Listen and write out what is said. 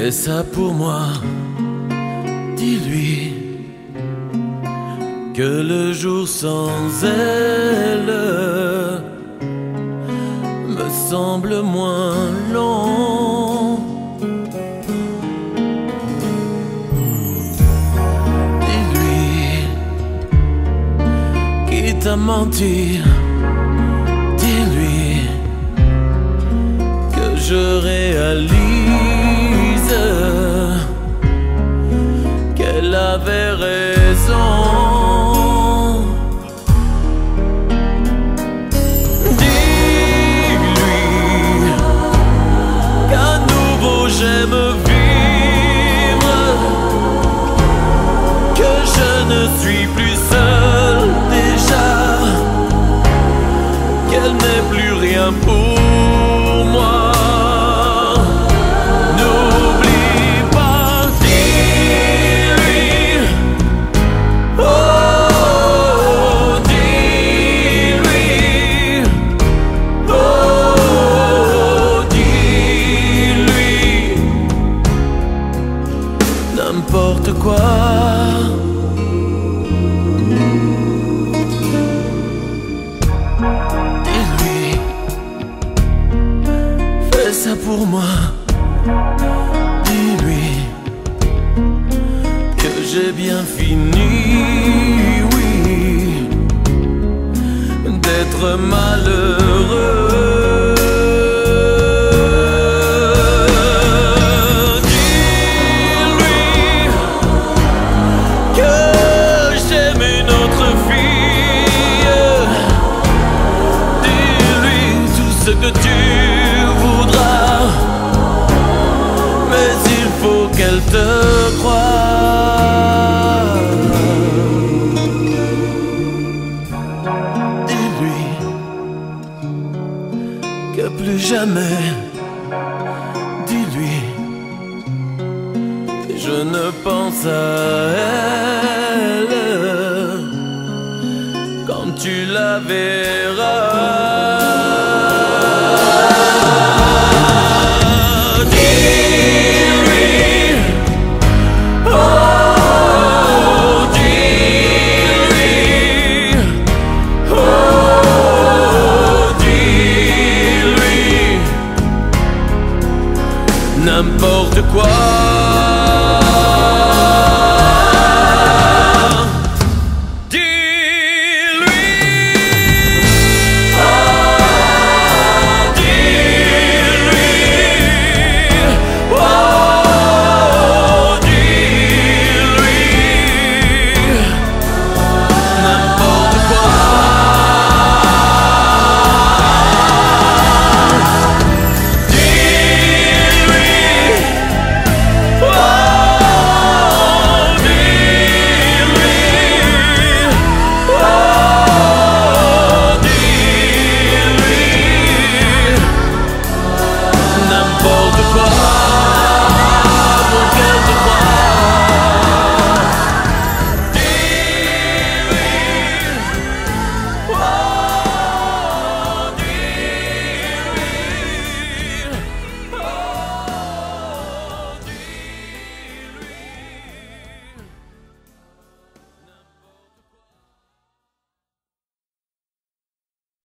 Fais ça pour moi, dis-lui que le jour sans elle me semble moins long. Dis-lui quitte à mentir, dis-lui que je réalise qu'elle pour moi. Dis-lui que j'ai bien fini, oui, d'être malheureux. Qu'elle te croie. Dis-lui que plus jamais. Dis-lui je ne pense à elle quand tu l'avais